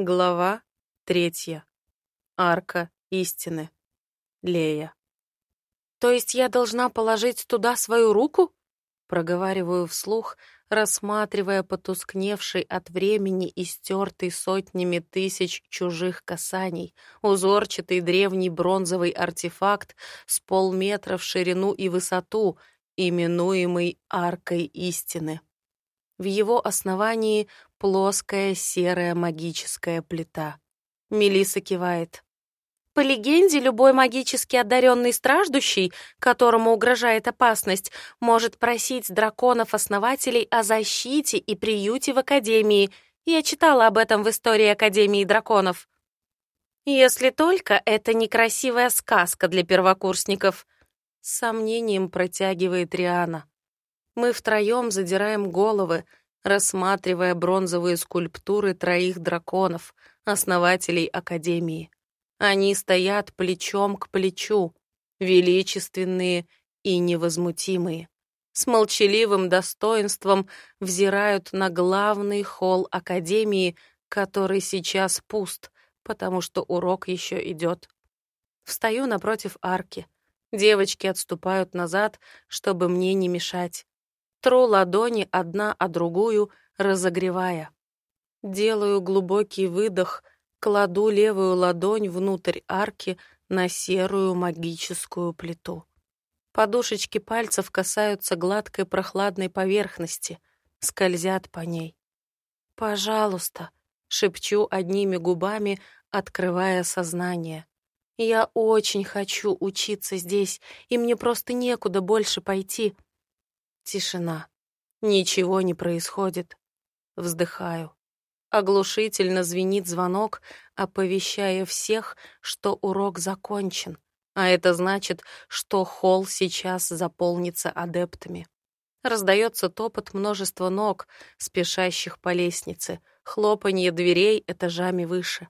Глава третья. Арка истины. Лея. «То есть я должна положить туда свою руку?» Проговариваю вслух, рассматривая потускневший от времени и стертый сотнями тысяч чужих касаний, узорчатый древний бронзовый артефакт с полметра в ширину и высоту, именуемый Аркой истины. В его основании плоская серая магическая плита. Мелиса кивает. По легенде, любой магически одаренный страждущий, которому угрожает опасность, может просить драконов-основателей о защите и приюте в Академии. Я читала об этом в истории Академии драконов. Если только это некрасивая сказка для первокурсников. С сомнением протягивает Риана. Мы втроем задираем головы, рассматривая бронзовые скульптуры троих драконов, основателей Академии. Они стоят плечом к плечу, величественные и невозмутимые. С молчаливым достоинством взирают на главный холл Академии, который сейчас пуст, потому что урок еще идет. Встаю напротив арки. Девочки отступают назад, чтобы мне не мешать. Тру ладони одна о другую, разогревая. Делаю глубокий выдох, кладу левую ладонь внутрь арки на серую магическую плиту. Подушечки пальцев касаются гладкой прохладной поверхности, скользят по ней. «Пожалуйста», — шепчу одними губами, открывая сознание. «Я очень хочу учиться здесь, и мне просто некуда больше пойти». Тишина. Ничего не происходит. Вздыхаю. Оглушительно звенит звонок, оповещая всех, что урок закончен, а это значит, что холл сейчас заполнится адептами. Раздается топот множества ног, спешащих по лестнице, хлопанье дверей этажами выше.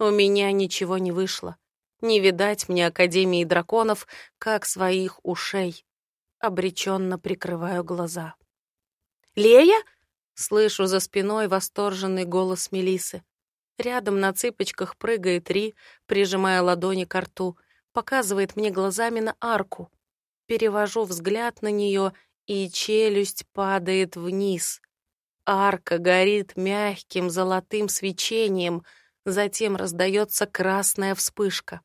У меня ничего не вышло. Не видать мне Академии драконов, как своих ушей обреченно прикрываю глаза. «Лея?» — слышу за спиной восторженный голос Мелисы. Рядом на цыпочках прыгает Ри, прижимая ладони к рту, показывает мне глазами на арку. Перевожу взгляд на нее, и челюсть падает вниз. Арка горит мягким золотым свечением, затем раздается красная вспышка.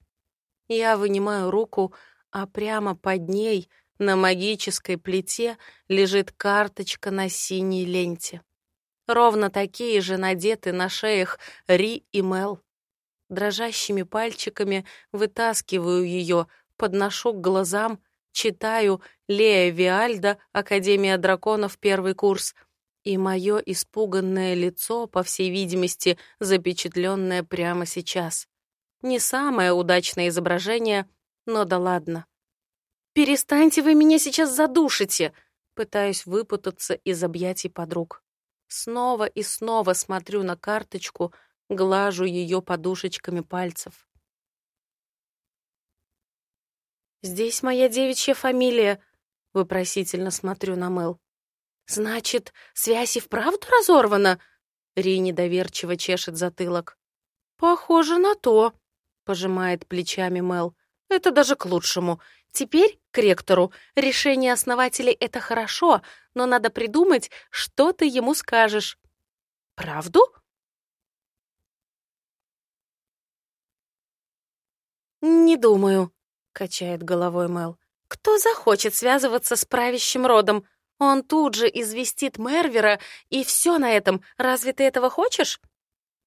Я вынимаю руку, а прямо под ней — на магической плите лежит карточка на синей ленте. Ровно такие же надеты на шеях Ри и Мел. Дрожащими пальчиками вытаскиваю ее, подношу к глазам, читаю Лея Виальда, Академия драконов, первый курс, и мое испуганное лицо, по всей видимости, запечатленное прямо сейчас. Не самое удачное изображение, но да ладно. «Перестаньте, вы меня сейчас задушите!» Пытаюсь выпутаться из объятий подруг. Снова и снова смотрю на карточку, глажу ее подушечками пальцев. «Здесь моя девичья фамилия», — вопросительно смотрю на Мэл. «Значит, связь и вправду разорвана?» Ри недоверчиво чешет затылок. «Похоже на то», — пожимает плечами Мэл. «Это даже к лучшему. Теперь к ректору. Решение основателей — это хорошо, но надо придумать, что ты ему скажешь. Правду? «Не думаю», — качает головой Мел. «Кто захочет связываться с правящим родом? Он тут же известит Мервера, и все на этом. Разве ты этого хочешь?»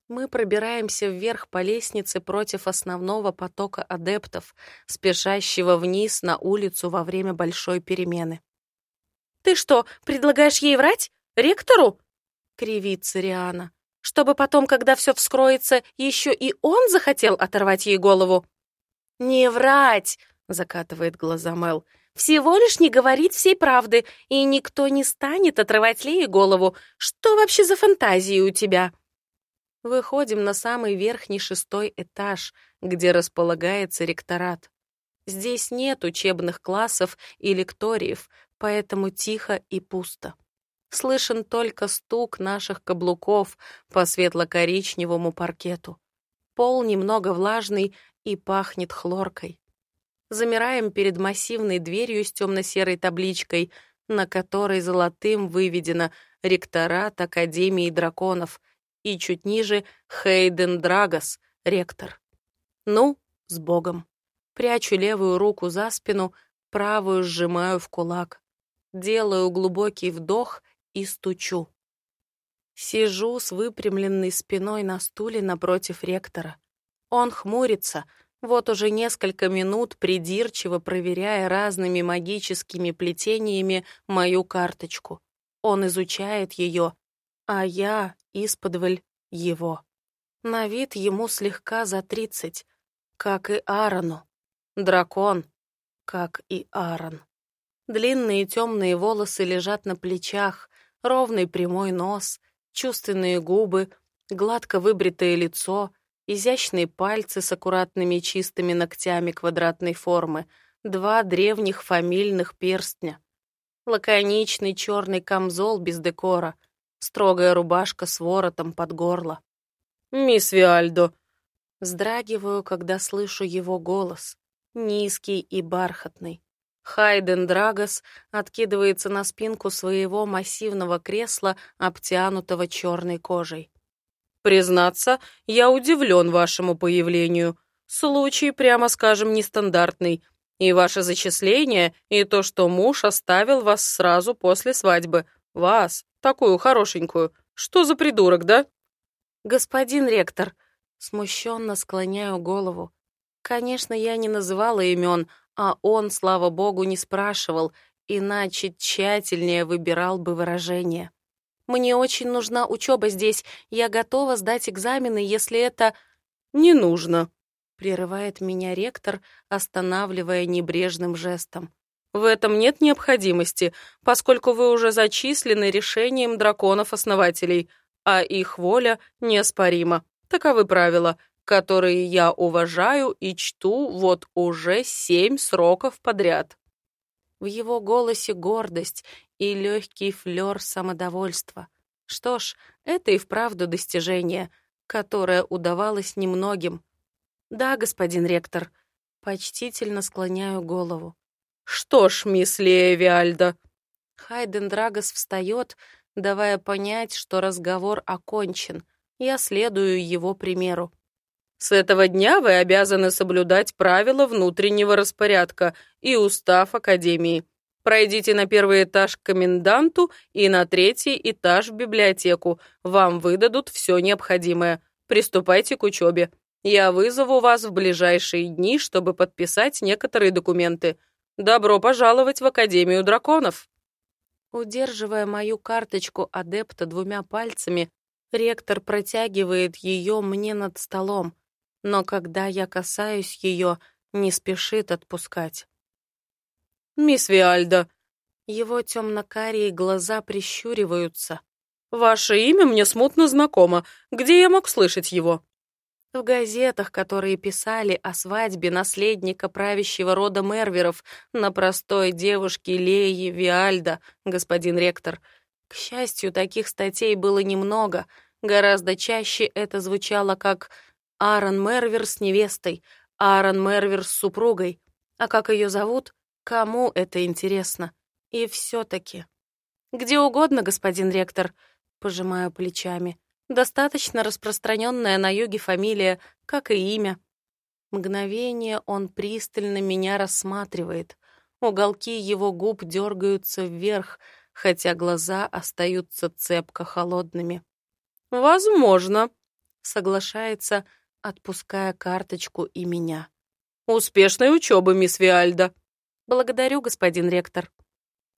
Мы пробираемся вверх по лестнице против основного потока адептов, спешащего вниз на улицу во время большой перемены. «Ты что, предлагаешь ей врать? Ректору?» — кривится Риана. «Чтобы потом, когда все вскроется, еще и он захотел оторвать ей голову?» «Не врать!» — закатывает глаза Мел. «Всего лишь не говорить всей правды, и никто не станет отрывать Лее голову. Что вообще за фантазии у тебя?» Выходим на самый верхний шестой этаж, где располагается ректорат. Здесь нет учебных классов и лекториев, поэтому тихо и пусто. Слышен только стук наших каблуков по светло-коричневому паркету. Пол немного влажный и пахнет хлоркой. Замираем перед массивной дверью с темно-серой табличкой, на которой золотым выведено «Ректорат Академии драконов» и чуть ниже «Хейден Драгос, ректор». Ну, с Богом. Прячу левую руку за спину, правую сжимаю в кулак. Делаю глубокий вдох и стучу. Сижу с выпрямленной спиной на стуле напротив ректора. Он хмурится, вот уже несколько минут придирчиво проверяя разными магическими плетениями мою карточку. Он изучает ее, а я исподволь его. На вид ему слегка за тридцать, как и Аарону. Дракон, как и Аарон. Длинные темные волосы лежат на плечах, ровный прямой нос, чувственные губы, гладко выбритое лицо, изящные пальцы с аккуратными чистыми ногтями квадратной формы, два древних фамильных перстня, лаконичный черный камзол без декора, строгая рубашка с воротом под горло. «Мисс Виальдо!» Вздрагиваю, когда слышу его голос, низкий и бархатный. Хайден Драгос откидывается на спинку своего массивного кресла, обтянутого черной кожей. «Признаться, я удивлен вашему появлению. Случай, прямо скажем, нестандартный. И ваше зачисление, и то, что муж оставил вас сразу после свадьбы. Вас, такую хорошенькую. Что за придурок, да?» «Господин ректор», смущенно склоняю голову. Конечно, я не называла имен, а он, слава богу, не спрашивал, иначе тщательнее выбирал бы выражение. «Мне очень нужна учеба здесь. Я готова сдать экзамены, если это...» «Не нужно», — прерывает меня ректор, останавливая небрежным жестом. «В этом нет необходимости, поскольку вы уже зачислены решением драконов-основателей, а их воля неоспорима. Таковы правила которые я уважаю и чту вот уже семь сроков подряд. В его голосе гордость и легкий флер самодовольства. Что ж, это и вправду достижение, которое удавалось немногим. Да, господин ректор, почтительно склоняю голову. Что ж, мисс Лея Виальда. Хайден Драгос встает, давая понять, что разговор окончен. Я следую его примеру. С этого дня вы обязаны соблюдать правила внутреннего распорядка и устав Академии. Пройдите на первый этаж к коменданту и на третий этаж в библиотеку. Вам выдадут все необходимое. Приступайте к учебе. Я вызову вас в ближайшие дни, чтобы подписать некоторые документы. Добро пожаловать в Академию драконов!» Удерживая мою карточку адепта двумя пальцами, ректор протягивает ее мне над столом но когда я касаюсь ее, не спешит отпускать. «Мисс Виальда!» Его темно-карие глаза прищуриваются. «Ваше имя мне смутно знакомо. Где я мог слышать его?» В газетах, которые писали о свадьбе наследника правящего рода Мерверов на простой девушке Леи Виальда, господин ректор. К счастью, таких статей было немного. Гораздо чаще это звучало как Аарон Мервер с невестой, Аарон Мервер с супругой. А как ее зовут? Кому это интересно? И все-таки. Где угодно, господин ректор, пожимаю плечами. Достаточно распространенная на юге фамилия, как и имя. Мгновение он пристально меня рассматривает. Уголки его губ дергаются вверх, хотя глаза остаются цепко холодными. «Возможно», — соглашается, отпуская карточку и меня. «Успешной учебы, мисс Виальда!» «Благодарю, господин ректор».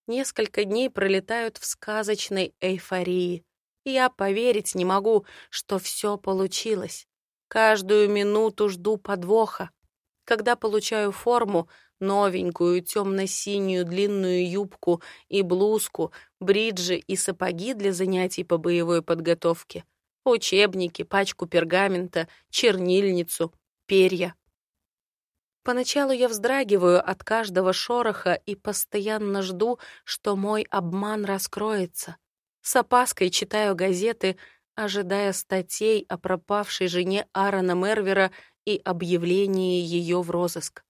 Несколько дней пролетают в сказочной эйфории. Я поверить не могу, что все получилось. Каждую минуту жду подвоха. Когда получаю форму, новенькую темно-синюю длинную юбку и блузку, бриджи и сапоги для занятий по боевой подготовке, Учебники, пачку пергамента, чернильницу, перья. Поначалу я вздрагиваю от каждого шороха и постоянно жду, что мой обман раскроется. С опаской читаю газеты, ожидая статей о пропавшей жене Аарона Мервера и объявлении ее в розыск.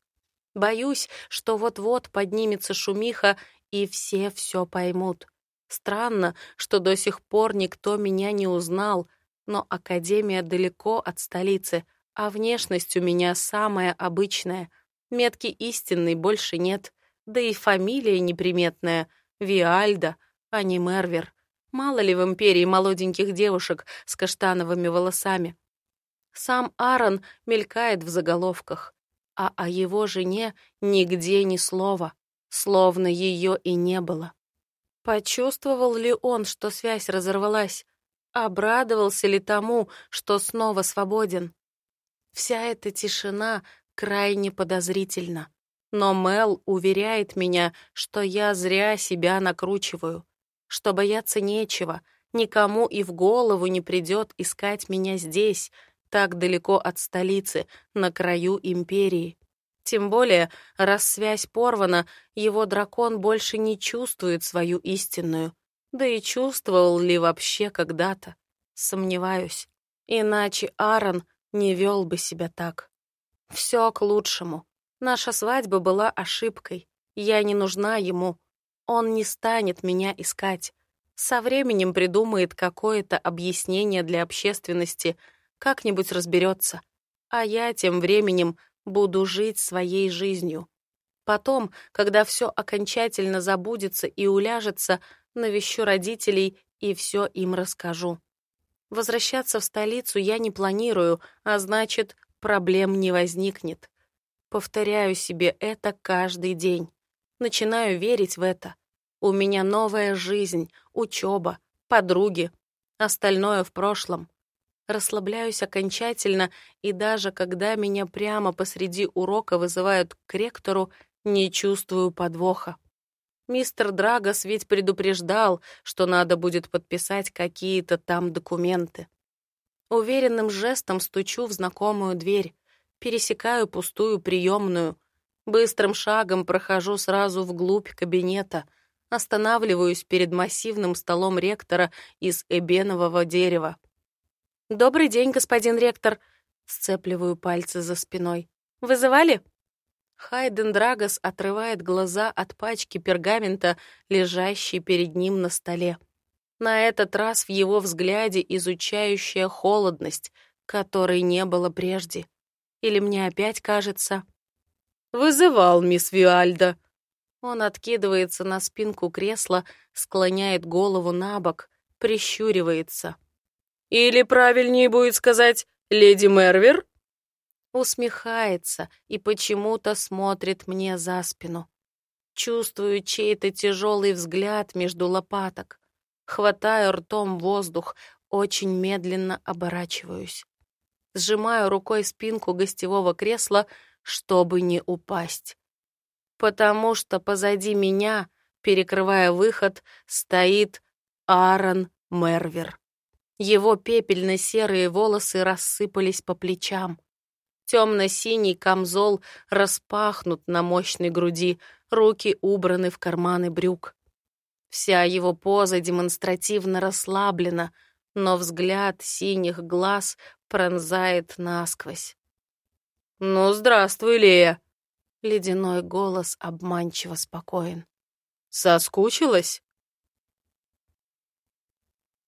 Боюсь, что вот-вот поднимется шумиха, и все все поймут. Странно, что до сих пор никто меня не узнал, но Академия далеко от столицы, а внешность у меня самая обычная. Метки истинной больше нет, да и фамилия неприметная — Виальда, а не Мервер. Мало ли в империи молоденьких девушек с каштановыми волосами. Сам Аарон мелькает в заголовках, а о его жене нигде ни слова, словно ее и не было. Почувствовал ли он, что связь разорвалась? Обрадовался ли тому, что снова свободен? Вся эта тишина крайне подозрительна. Но Мел уверяет меня, что я зря себя накручиваю, что бояться нечего, никому и в голову не придет искать меня здесь, так далеко от столицы, на краю империи. Тем более, раз связь порвана, его дракон больше не чувствует свою истинную. Да и чувствовал ли вообще когда-то? Сомневаюсь. Иначе Аарон не вел бы себя так. Все к лучшему. Наша свадьба была ошибкой. Я не нужна ему. Он не станет меня искать. Со временем придумает какое-то объяснение для общественности, как-нибудь разберется. А я тем временем буду жить своей жизнью. Потом, когда все окончательно забудется и уляжется, навещу родителей и все им расскажу. Возвращаться в столицу я не планирую, а значит, проблем не возникнет. Повторяю себе это каждый день. Начинаю верить в это. У меня новая жизнь, учеба, подруги. Остальное в прошлом. Расслабляюсь окончательно, и даже когда меня прямо посреди урока вызывают к ректору, не чувствую подвоха. Мистер Драгос ведь предупреждал, что надо будет подписать какие-то там документы. Уверенным жестом стучу в знакомую дверь пересекаю пустую приемную, быстрым шагом прохожу сразу вглубь кабинета, останавливаюсь перед массивным столом ректора из эбенового дерева. «Добрый день, господин ректор!» Сцепливаю пальцы за спиной. «Вызывали?» Хайден Драгос отрывает глаза от пачки пергамента, лежащей перед ним на столе. На этот раз в его взгляде изучающая холодность, которой не было прежде. Или мне опять кажется? «Вызывал, мисс Виальда». Он откидывается на спинку кресла, склоняет голову на бок, прищуривается. «Или правильнее будет сказать, леди Мервер?» Усмехается и почему-то смотрит мне за спину. Чувствую чей-то тяжелый взгляд между лопаток. Хватаю ртом воздух, очень медленно оборачиваюсь сжимаю рукой спинку гостевого кресла, чтобы не упасть. Потому что позади меня, перекрывая выход, стоит Аарон Мервер. Его пепельно-серые волосы рассыпались по плечам. Темно-синий камзол распахнут на мощной груди, руки убраны в карманы брюк. Вся его поза демонстративно расслаблена, но взгляд синих глаз пронзает насквозь. «Ну, здравствуй, Лея!» Ледяной голос обманчиво спокоен. «Соскучилась?»